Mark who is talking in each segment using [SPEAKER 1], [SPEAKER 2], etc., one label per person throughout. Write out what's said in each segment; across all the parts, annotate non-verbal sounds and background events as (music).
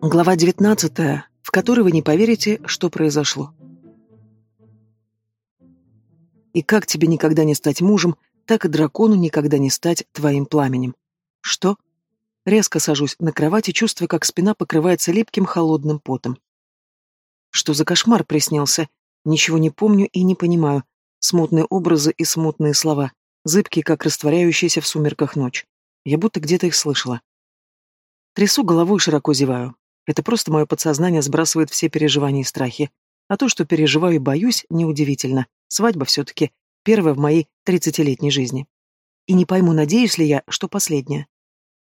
[SPEAKER 1] Глава 19, в которой вы не поверите, что произошло. И как тебе никогда не стать мужем, так и дракону никогда не стать твоим пламенем. Что? Резко сажусь на кровати, чувствуя, как спина покрывается липким холодным потом. Что за кошмар приснился? Ничего не помню и не понимаю. Смутные образы и смутные слова, зыбкие, как растворяющиеся в сумерках ночь. Я будто где-то их слышала. Трясу головой и широко зеваю. Это просто мое подсознание сбрасывает все переживания и страхи. А то, что переживаю и боюсь, неудивительно. Свадьба все-таки первая в моей тридцатилетней жизни. И не пойму, надеюсь ли я, что последняя.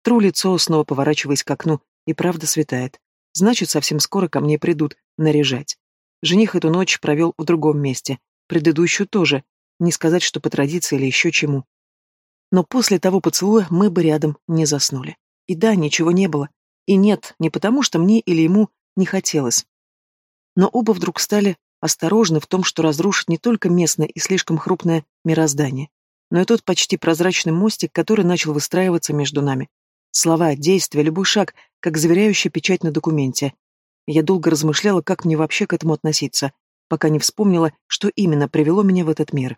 [SPEAKER 1] Тру лицо, снова поворачиваясь к окну, и правда светает. Значит, совсем скоро ко мне придут наряжать. Жених эту ночь провел в другом месте. Предыдущую тоже. Не сказать, что по традиции или еще чему. Но после того поцелуя мы бы рядом не заснули. И да, ничего не было. И нет, не потому что мне или ему не хотелось. Но оба вдруг стали осторожны в том, что разрушить не только местное и слишком хрупное мироздание, но и тот почти прозрачный мостик, который начал выстраиваться между нами. Слова, действия, любой шаг, как заверяющая печать на документе. Я долго размышляла, как мне вообще к этому относиться, пока не вспомнила, что именно привело меня в этот мир.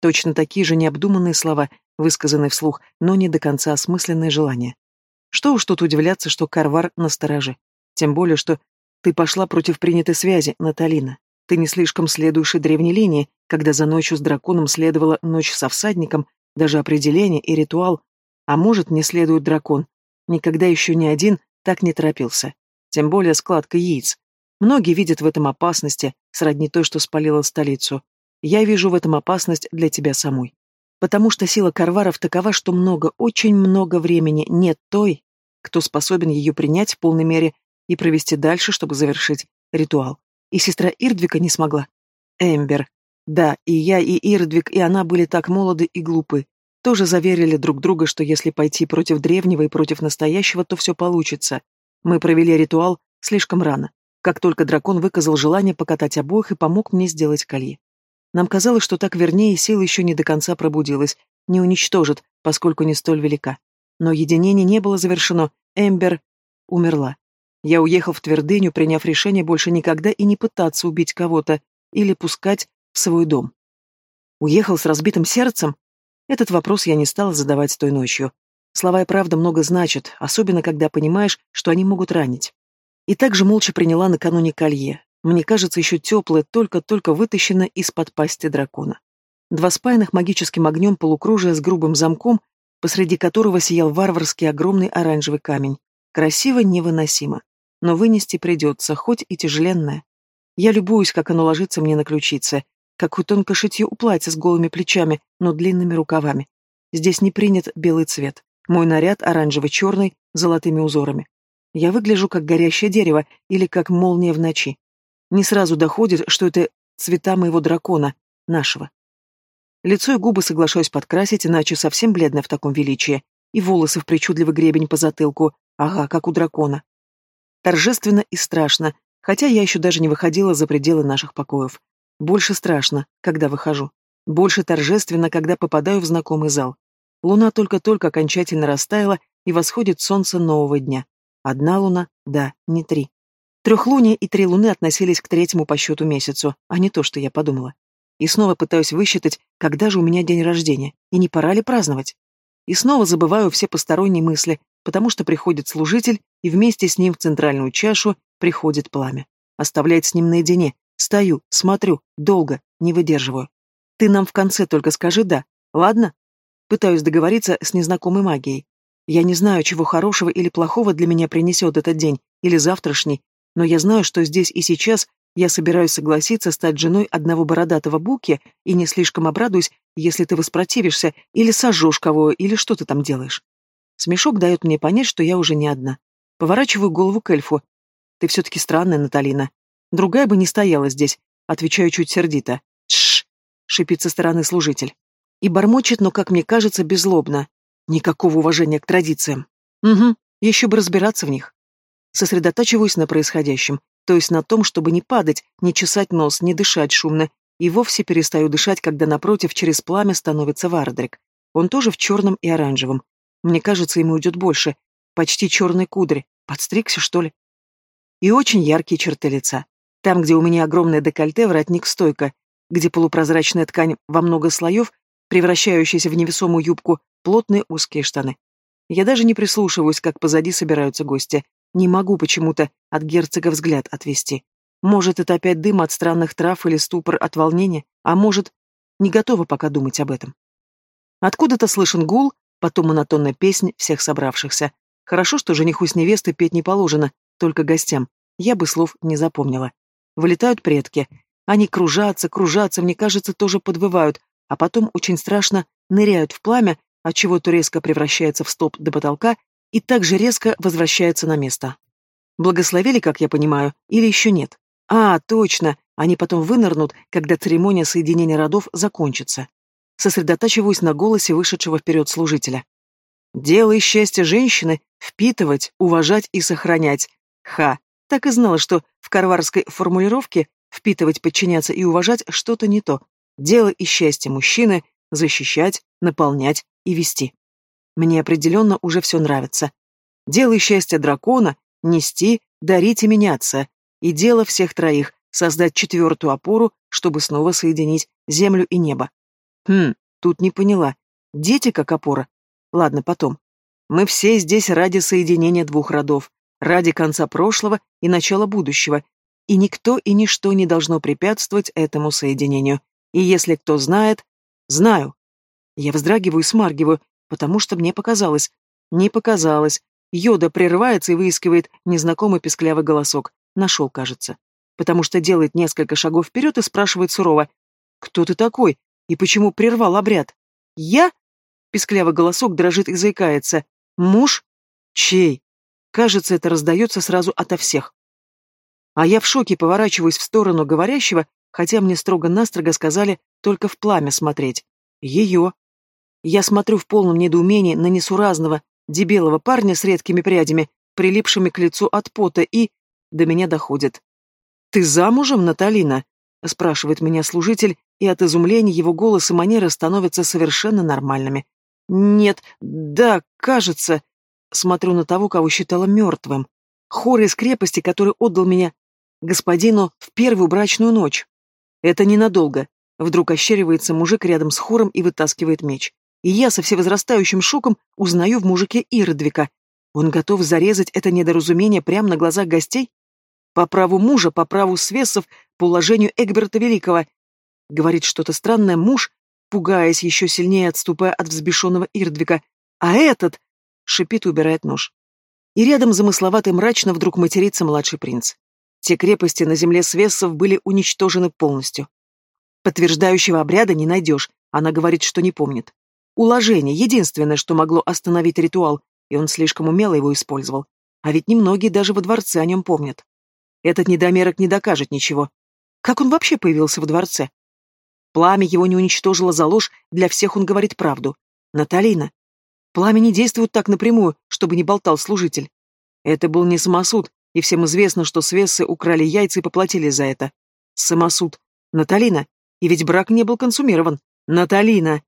[SPEAKER 1] Точно такие же необдуманные слова, высказанные вслух, но не до конца осмысленные желания. Что уж тут удивляться, что Карвар настороже. Тем более, что ты пошла против принятой связи, Наталина. Ты не слишком следуешь и древней линии, когда за ночью с драконом следовала ночь со всадником, даже определение и ритуал. А может, не следует дракон. Никогда еще ни один так не торопился. Тем более складка яиц. Многие видят в этом опасности, сродни той, что спалила столицу. Я вижу в этом опасность для тебя самой. Потому что сила Карваров такова, что много, очень много времени нет той, кто способен ее принять в полной мере и провести дальше, чтобы завершить ритуал. И сестра Ирдвика не смогла. Эмбер. Да, и я, и Ирдвик, и она были так молоды и глупы. Тоже заверили друг друга, что если пойти против древнего и против настоящего, то все получится. Мы провели ритуал слишком рано, как только дракон выказал желание покатать обоих и помог мне сделать колье. Нам казалось, что так вернее сила еще не до конца пробудилась, не уничтожит, поскольку не столь велика. Но единение не было завершено, Эмбер умерла. Я уехал в твердыню, приняв решение больше никогда и не пытаться убить кого-то или пускать в свой дом. Уехал с разбитым сердцем? Этот вопрос я не стала задавать той ночью. Слова и правда много значат, особенно когда понимаешь, что они могут ранить. И также молча приняла накануне колье. Мне кажется, еще теплое, только-только вытащено из-под пасти дракона. Два спаянных магическим огнем полукружия с грубым замком, посреди которого сиял варварский огромный оранжевый камень. Красиво, невыносимо но вынести придется, хоть и тяжеленное. Я любуюсь, как оно ложится мне на ключице, как у тонко шитье у платья с голыми плечами, но длинными рукавами. Здесь не принят белый цвет. Мой наряд оранжево-черный, золотыми узорами. Я выгляжу как горящее дерево или как молния в ночи. Не сразу доходит, что это цвета моего дракона, нашего. Лицо и губы соглашаюсь подкрасить, иначе совсем бледно в таком величии. И волосы в причудливый гребень по затылку, ага, как у дракона. Торжественно и страшно, хотя я еще даже не выходила за пределы наших покоев. Больше страшно, когда выхожу. Больше торжественно, когда попадаю в знакомый зал. Луна только-только окончательно растаяла, и восходит солнце нового дня. Одна луна, да, не три. Трехлуние и три луны относились к третьему по счету месяцу, а не то, что я подумала. И снова пытаюсь высчитать, когда же у меня день рождения, и не пора ли праздновать. И снова забываю все посторонние мысли, потому что приходит служитель, и вместе с ним в центральную чашу приходит пламя. Оставляет с ним наедине. Стою, смотрю, долго, не выдерживаю. Ты нам в конце только скажи «да», ладно? Пытаюсь договориться с незнакомой магией. Я не знаю, чего хорошего или плохого для меня принесет этот день, или завтрашний, но я знаю, что здесь и сейчас я собираюсь согласиться стать женой одного бородатого буки и не слишком обрадуюсь, если ты воспротивишься или сожжешь кого, или что ты там делаешь. Смешок дает мне понять, что я уже не одна. Поворачиваю голову к эльфу. Ты все-таки странная, Наталина. Другая бы не стояла здесь. Отвечаю чуть сердито. Тш! шипит со стороны служитель. И бормочет, но, как мне кажется, беззлобно. Никакого уважения к традициям. Угу, еще бы разбираться в них. Сосредотачиваюсь на происходящем, то есть на том, чтобы не падать, не чесать нос, не дышать шумно, и вовсе перестаю дышать, когда напротив через пламя становится Вардрик. Он тоже в черном и оранжевом, мне кажется, ему идет больше. почти черные кудри. Подстригся, что ли? И очень яркие черты лица. Там, где у меня огромное декольте, воротник стойка, где полупрозрачная ткань во много слоев, превращающаяся в невесомую юбку, плотные узкие штаны. Я даже не прислушиваюсь, как позади собираются гости. Не могу почему-то от герцога взгляд отвести. Может, это опять дым от странных трав или ступор от волнения, а может, не готова пока думать об этом. Откуда-то слышен гул, потом монотонная песнь всех собравшихся. Хорошо, что жениху с невестой петь не положено, только гостям. Я бы слов не запомнила. Вылетают предки. Они кружатся, кружатся, мне кажется, тоже подвывают, а потом очень страшно ныряют в пламя, отчего то резко превращается в столб до потолка и также резко возвращается на место. Благословили, как я понимаю, или еще нет? А, точно, они потом вынырнут, когда церемония соединения родов закончится. Сосредотачиваюсь на голосе вышедшего вперед служителя. Дело и счастье женщины — впитывать, уважать и сохранять. Ха, так и знала, что в карварской формулировке «впитывать, подчиняться и уважать» что-то не то. Дело и счастье мужчины — защищать, наполнять и вести. Мне определенно уже все нравится. Дело и счастье дракона — нести, дарить и меняться. И дело всех троих — создать четвертую опору, чтобы снова соединить землю и небо. Хм, тут не поняла. Дети как опора? Ладно, потом. Мы все здесь ради соединения двух родов, ради конца прошлого и начала будущего, и никто и ничто не должно препятствовать этому соединению. И если кто знает, знаю. Я вздрагиваю и смаргиваю, потому что мне показалось. Не показалось. Йода прерывается и выискивает незнакомый песклявый голосок. Нашел, кажется. Потому что делает несколько шагов вперед и спрашивает сурово. «Кто ты такой? И почему прервал обряд?» «Я?» Песклявый голосок дрожит и заикается. «Муж? Чей?» Кажется, это раздается сразу ото всех. А я в шоке поворачиваюсь в сторону говорящего, хотя мне строго-настрого сказали только в пламя смотреть. Ее. Я смотрю в полном недоумении на несуразного, дебелого парня с редкими прядями, прилипшими к лицу от пота, и... До меня доходит. «Ты замужем, Наталина?» — спрашивает меня служитель, и от изумления его голос и манеры становятся совершенно нормальными. «Нет, да, кажется...» Смотрю на того, кого считала мертвым. Хор из крепости, который отдал меня господину в первую брачную ночь. Это ненадолго. Вдруг ощеривается мужик рядом с хором и вытаскивает меч. И я со всевозрастающим шоком узнаю в мужике Иродвика. Он готов зарезать это недоразумение прямо на глазах гостей? По праву мужа, по праву свесов, по уложению Эгберта Великого. Говорит что-то странное муж, пугаясь еще сильнее, отступая от взбешенного Ирдвика. А этот... Шипит и убирает нож. И рядом замысловато и мрачно вдруг матерится младший принц. Те крепости на земле свессов были уничтожены полностью. Подтверждающего обряда не найдешь, она говорит, что не помнит. Уложение — единственное, что могло остановить ритуал, и он слишком умело его использовал. А ведь немногие даже во дворце о нем помнят. Этот недомерок не докажет ничего. Как он вообще появился в дворце? Пламя его не уничтожило за ложь, для всех он говорит правду. Наталина. Пламя не действует так напрямую, чтобы не болтал служитель. Это был не самосуд, и всем известно, что свессы украли яйца и поплатились за это. Самосуд. Наталина. И ведь брак не был консумирован. Наталина.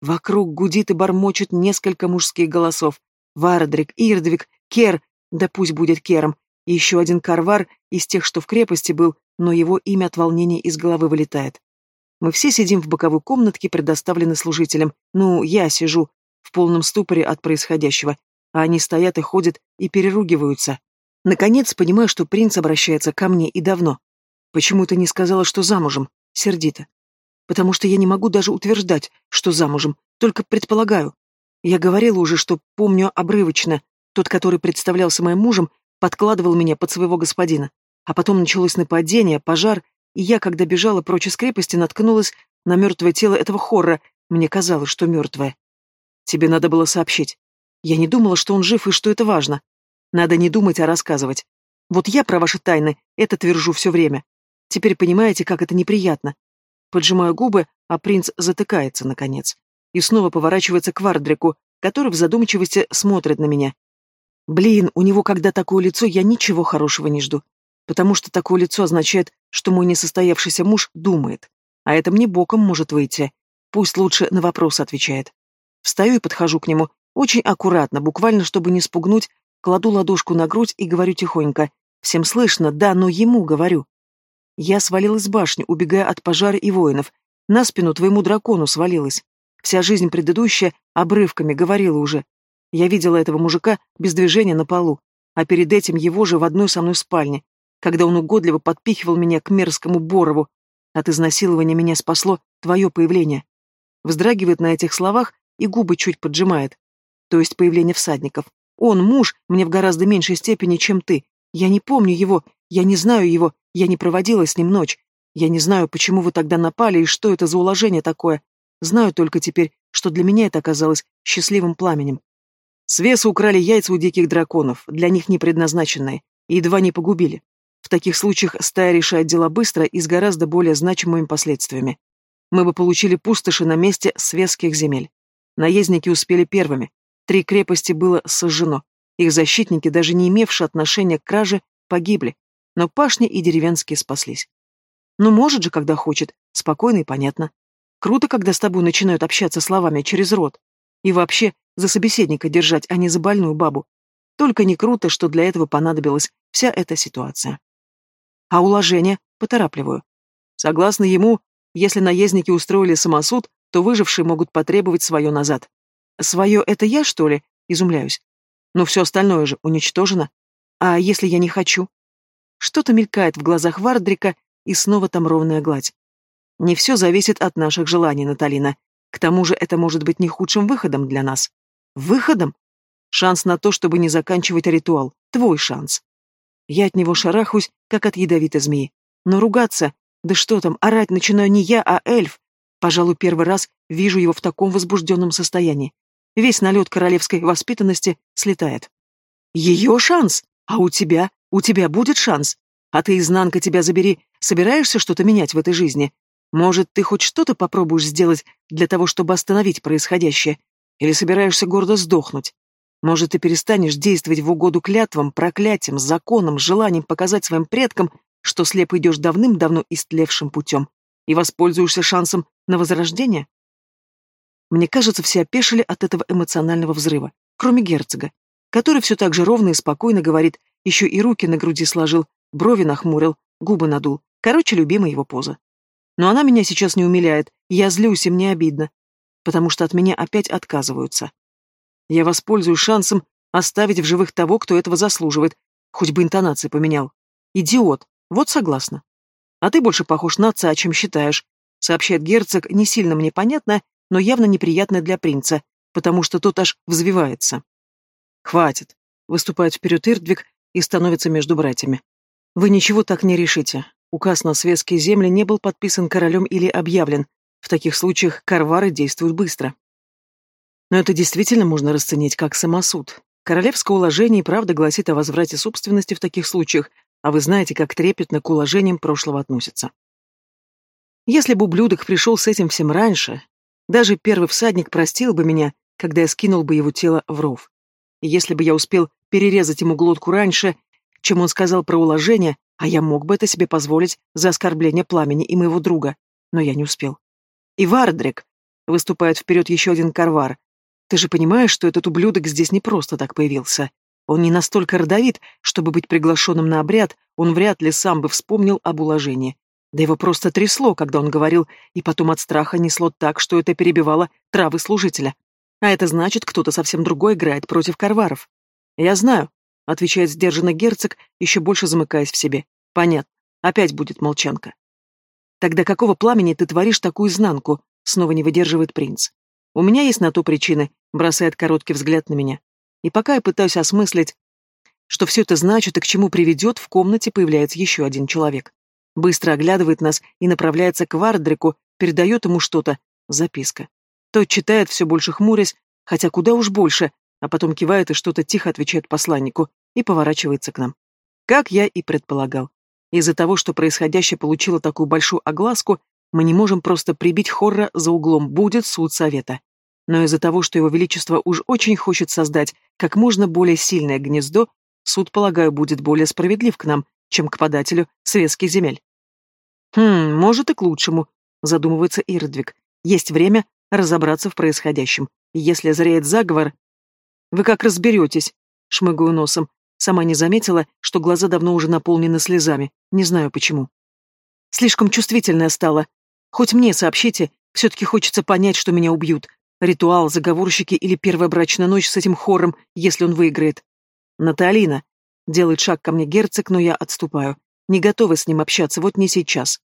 [SPEAKER 1] Вокруг гудит и бормочет несколько мужских голосов. Вардрик, Ирдвик, Кер, да пусть будет Кером, и еще один карвар из тех, что в крепости был, но его имя от волнения из головы вылетает. Мы все сидим в боковой комнатке, предоставленной служителям. Ну, я сижу в полном ступоре от происходящего, а они стоят и ходят и переругиваются. Наконец, понимаю, что принц обращается ко мне и давно. Почему ты не сказала, что замужем? Сердито. Потому что я не могу даже утверждать, что замужем, только предполагаю. Я говорила уже, что помню обрывочно. Тот, который представлялся моим мужем, подкладывал меня под своего господина. А потом началось нападение, пожар, и я, когда бежала прочь из крепости, наткнулась на мертвое тело этого хорра. Мне казалось, что мертвое. Тебе надо было сообщить. Я не думала, что он жив и что это важно. Надо не думать, а рассказывать. Вот я про ваши тайны это твержу все время. Теперь понимаете, как это неприятно. Поджимаю губы, а принц затыкается, наконец. И снова поворачивается к Вардрику, который в задумчивости смотрит на меня. Блин, у него когда такое лицо, я ничего хорошего не жду потому что такое лицо означает, что мой несостоявшийся муж думает, а это мне боком может выйти. Пусть лучше на вопрос отвечает. Встаю и подхожу к нему, очень аккуратно, буквально, чтобы не спугнуть Кладу ладошку на грудь и говорю тихонько. Всем слышно, да, но ему говорю. Я свалилась с башни, убегая от пожара и воинов. На спину твоему дракону свалилась. Вся жизнь предыдущая обрывками говорила уже. Я видела этого мужика без движения на полу, а перед этим его же в одной со мной спальне, когда он угодливо подпихивал меня к мерзкому Борову. От изнасилования меня спасло твое появление. Вздрагивает на этих словах и губы чуть поджимает. То есть появление всадников. Он, муж, мне в гораздо меньшей степени, чем ты. Я не помню его, я не знаю его, я не проводила с ним ночь. Я не знаю, почему вы тогда напали и что это за уложение такое. Знаю только теперь, что для меня это оказалось счастливым пламенем. С веса украли яйца у диких драконов, для них не предназначенные, и едва не погубили. В таких случаях стая решает дела быстро и с гораздо более значимыми последствиями. Мы бы получили пустоши на месте свесских земель. Наездники успели первыми. Три крепости было сожжено. Их защитники, даже не имевшие отношения к краже, погибли. Но пашни и деревенские спаслись. Ну, может же, когда хочет. Спокойно и понятно. Круто, когда с тобой начинают общаться словами через рот. И вообще, за собеседника держать, а не за больную бабу. Только не круто, что для этого понадобилась вся эта ситуация. А уложение поторапливаю. Согласно ему, если наездники устроили самосуд, то выжившие могут потребовать свое назад. Свое это я, что ли? Изумляюсь. Но все остальное же уничтожено. А если я не хочу? Что-то мелькает в глазах Вардрика, и снова там ровная гладь. Не все зависит от наших желаний, Наталина. К тому же это может быть не худшим выходом для нас. Выходом? Шанс на то, чтобы не заканчивать ритуал. Твой шанс. Я от него шарахаюсь, как от ядовитой змеи. Но ругаться, да что там, орать начинаю не я, а эльф. Пожалуй, первый раз вижу его в таком возбужденном состоянии. Весь налет королевской воспитанности слетает. Ее шанс? А у тебя? У тебя будет шанс? А ты, изнанка, тебя забери, собираешься что-то менять в этой жизни? Может, ты хоть что-то попробуешь сделать для того, чтобы остановить происходящее? Или собираешься гордо сдохнуть? Может, ты перестанешь действовать в угоду клятвам, проклятиям, законам, желанием показать своим предкам, что слеп идешь давным-давно истлевшим путем, и воспользуешься шансом на возрождение? Мне кажется, все опешили от этого эмоционального взрыва, кроме герцога, который все так же ровно и спокойно говорит, еще и руки на груди сложил, брови нахмурил, губы надул. Короче, любимая его поза. Но она меня сейчас не умиляет, я злюсь, и мне обидно, потому что от меня опять отказываются. Я воспользуюсь шансом оставить в живых того, кто этого заслуживает, хоть бы интонации поменял. Идиот, вот согласна. А ты больше похож на отца, чем считаешь, сообщает герцог, не сильно мне понятно, но явно неприятно для принца, потому что тот аж взвивается. Хватит, выступает вперед Ирдвиг и становится между братьями. Вы ничего так не решите. Указ на светские земли не был подписан королем или объявлен. В таких случаях карвары действуют быстро. Но это действительно можно расценить как самосуд. Королевское уложение и правда гласит о возврате собственности в таких случаях, а вы знаете, как трепетно к уложениям прошлого относятся. Если бы ублюдок пришел с этим всем раньше, даже первый всадник простил бы меня, когда я скинул бы его тело в ров. И если бы я успел перерезать ему глотку раньше, чем он сказал про уложение, а я мог бы это себе позволить за оскорбление пламени и моего друга, но я не успел. И Вардрик, выступает вперед еще один карвар, ты же понимаешь, что этот ублюдок здесь не просто так появился. Он не настолько родовит, чтобы быть приглашенным на обряд, он вряд ли сам бы вспомнил об уложении. Да его просто трясло, когда он говорил, и потом от страха несло так, что это перебивало травы служителя. А это значит, кто-то совсем другой играет против карваров. «Я знаю», — отвечает сдержанно герцог, еще больше замыкаясь в себе. «Понятно. Опять будет молчанка». «Тогда какого пламени ты творишь такую изнанку?» — снова не выдерживает принц. «У меня есть на то причины», — бросает короткий взгляд на меня. И пока я пытаюсь осмыслить, что все это значит и к чему приведет, в комнате появляется еще один человек. Быстро оглядывает нас и направляется к Вардрику, передает ему что-то. Записка. Тот читает, все больше хмурясь, хотя куда уж больше, а потом кивает и что-то тихо отвечает посланнику и поворачивается к нам. Как я и предполагал. Из-за того, что происходящее получило такую большую огласку, мы не можем просто прибить Хорра за углом, будет суд совета. Но из-за того, что его величество уж очень хочет создать как можно более сильное гнездо, суд, полагаю, будет более справедлив к нам, чем к подателю светских земель. Хм, может и к лучшему, задумывается Ирдвиг. Есть время разобраться в происходящем. Если зреет заговор... Вы как разберетесь? шмыгаю носом. Сама не заметила, что глаза давно уже наполнены слезами. Не знаю почему. Слишком чувствительная стала. Хоть мне сообщите, все-таки хочется понять, что меня убьют. Ритуал, заговорщики или первая брачная ночь с этим хором, если он выиграет. Наталина. Делает шаг ко мне герцог, но я отступаю. Не готова с ним общаться, вот не сейчас.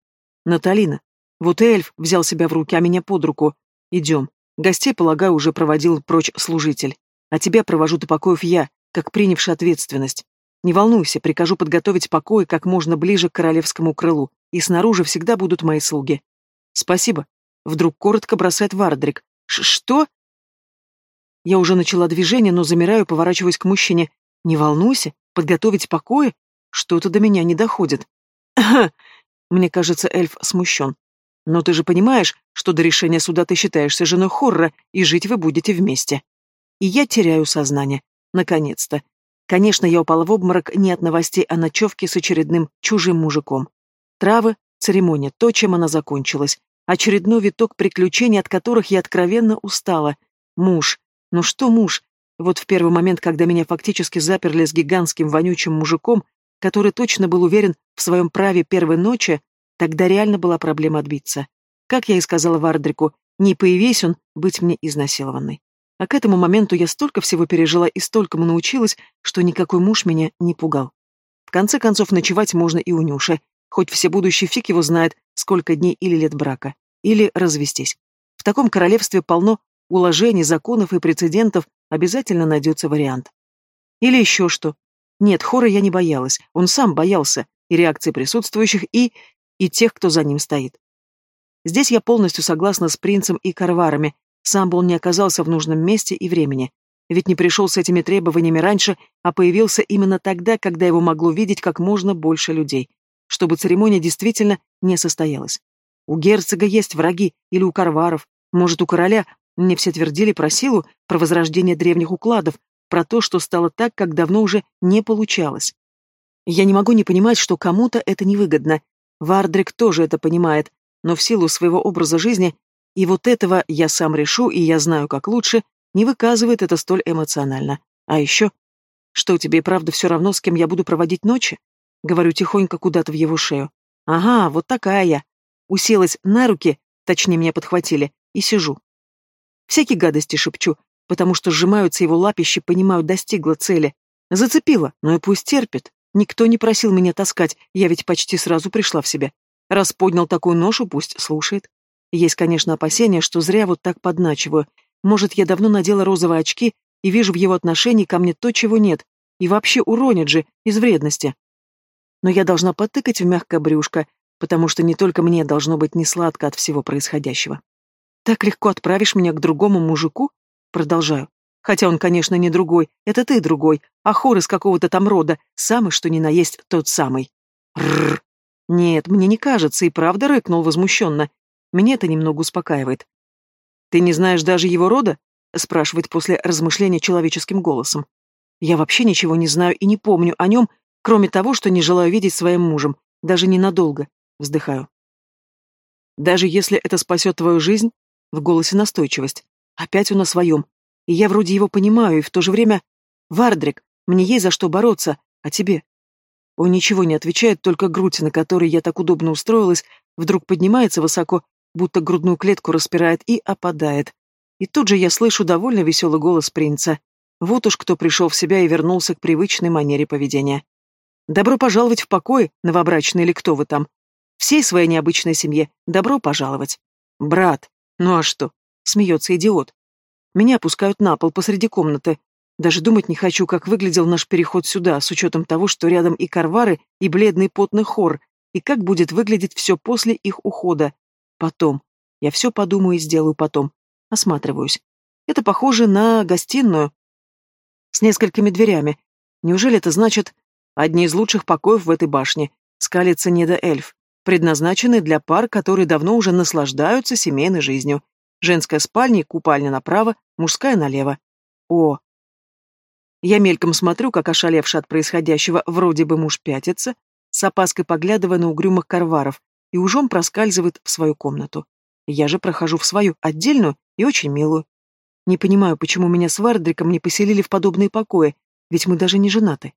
[SPEAKER 1] Наталина. Вот эльф взял себя в руки, а меня под руку. Идем. Гостей, полагаю, уже проводил прочь служитель. А тебя провожу до покоев я, как принявший ответственность. Не волнуйся, прикажу подготовить покои как можно ближе к королевскому крылу, и снаружи всегда будут мои слуги. Спасибо. Вдруг коротко бросает Вардрик. Что? Я уже начала движение, но замираю, поворачиваясь к мужчине. Не волнуйся, подготовить покои? Что-то до меня не доходит. (clears throat) Мне кажется, эльф смущен. Но ты же понимаешь, что до решения суда ты считаешься женой Хорра, и жить вы будете вместе. И я теряю сознание. Наконец-то. Конечно, я упала в обморок не от новостей о ночевке с очередным чужим мужиком. Травы, церемония, то, чем она закончилась. Очередной виток приключений, от которых я откровенно устала. Муж. Ну что муж? Вот в первый момент, когда меня фактически заперли с гигантским вонючим мужиком, который точно был уверен в своем праве первой ночи, тогда реально была проблема отбиться. Как я и сказала Вардрику, не появись он быть мне изнасилованной. А к этому моменту я столько всего пережила и столькому научилась, что никакой муж меня не пугал. В конце концов, ночевать можно и у Нюши, хоть все будущий фиг его знает, сколько дней или лет брака. Или развестись. В таком королевстве полно уложений, законов и прецедентов, обязательно найдется вариант. Или еще что. Нет, хора я не боялась, он сам боялся, и реакции присутствующих, и... и тех, кто за ним стоит. Здесь я полностью согласна с принцем и карварами, сам бы он не оказался в нужном месте и времени. Ведь не пришел с этими требованиями раньше, а появился именно тогда, когда его могло видеть как можно больше людей, чтобы церемония действительно не состоялась. У герцога есть враги, или у карваров, может, у короля. Мне все твердили про силу, про возрождение древних укладов, про то, что стало так, как давно уже не получалось. Я не могу не понимать, что кому-то это невыгодно. Вардрик тоже это понимает, но в силу своего образа жизни и вот этого я сам решу, и я знаю, как лучше, не выказывает это столь эмоционально. А еще, что тебе и правда все равно, с кем я буду проводить ночи? Говорю тихонько куда-то в его шею. Ага, вот такая я. Уселась на руки, точнее меня подхватили, и сижу. Всякие гадости шепчу, потому что сжимаются его лапищи, понимаю, достигла цели. Зацепила, но и пусть терпит. Никто не просил меня таскать, я ведь почти сразу пришла в себя. Раз поднял такую ношу, пусть слушает. Есть, конечно, опасения, что зря вот так подначиваю. Может, я давно надела розовые очки и вижу в его отношении ко мне то, чего нет, и вообще уронит же, из вредности. Но я должна потыкать в мягкое брюшко, потому что не только мне должно быть несладко от всего происходящего. Так легко отправишь меня к другому мужику? Продолжаю. Хотя он, конечно, не другой, это ты другой, а хор из какого-то там рода, самый что ни на есть тот самый. Рррр. Нет, мне не кажется, и правда рыкнул возмущенно. Меня это немного успокаивает. «Ты не знаешь даже его рода?» — спрашивает после размышления человеческим голосом. «Я вообще ничего не знаю и не помню о нем, кроме того, что не желаю видеть своим мужем, даже ненадолго», — вздыхаю. «Даже если это спасет твою жизнь?» — в голосе настойчивость. «Опять он о своем. И я вроде его понимаю, и в то же время... Вардрик, мне есть за что бороться, а тебе?» Он ничего не отвечает, только грудь, на которой я так удобно устроилась, вдруг поднимается высоко будто грудную клетку распирает и опадает. И тут же я слышу довольно веселый голос принца. Вот уж кто пришел в себя и вернулся к привычной манере поведения. «Добро пожаловать в покой, новобрачный или кто вы там. Всей своей необычной семье добро пожаловать. Брат, ну а что?» — смеется идиот. Меня опускают на пол посреди комнаты. Даже думать не хочу, как выглядел наш переход сюда, с учетом того, что рядом и карвары, и бледный потный хор, и как будет выглядеть все после их ухода. Потом. Я все подумаю и сделаю потом. Осматриваюсь. Это похоже на гостиную. С несколькими дверями. Неужели это значит одни из лучших покоев в этой башне? Скалится недоэльф, предназначенный для пар, которые давно уже наслаждаются семейной жизнью. Женская спальня и купальня направо, мужская налево. О! Я мельком смотрю, как ошалевший от происходящего вроде бы муж пятится, с опаской поглядывая на угрюмых карваров, и ужом проскальзывает в свою комнату. Я же прохожу в свою, отдельную и очень милую. Не понимаю, почему меня с Вардриком не поселили в подобные покои. Ведь мы даже не женаты.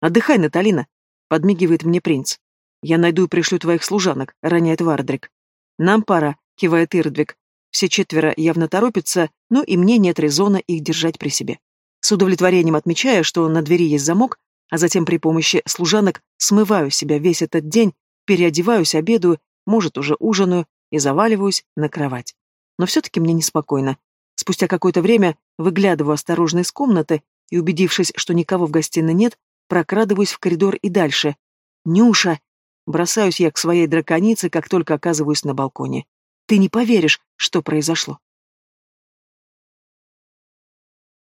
[SPEAKER 1] Отдыхай, Наталина, подмигивает мне принц. Я найду и пришлю твоих служанок, роняет Вардрик. Нам пора, кивает Ирдвиг. Все четверо явно торопятся, но и мне нет резона их держать при себе. С удовлетворением отмечая, что на двери есть замок, а затем при помощи служанок смываю себя весь этот день, переодеваюсь, обедаю, может, уже ужинаю и заваливаюсь на кровать. Но все-таки мне неспокойно. Спустя какое-то время выглядываю осторожно из комнаты и, убедившись, что никого в гостиной нет, прокрадываюсь в коридор и дальше. «Нюша!» Бросаюсь я к своей драконице, как только оказываюсь на балконе. «Ты не поверишь, что произошло».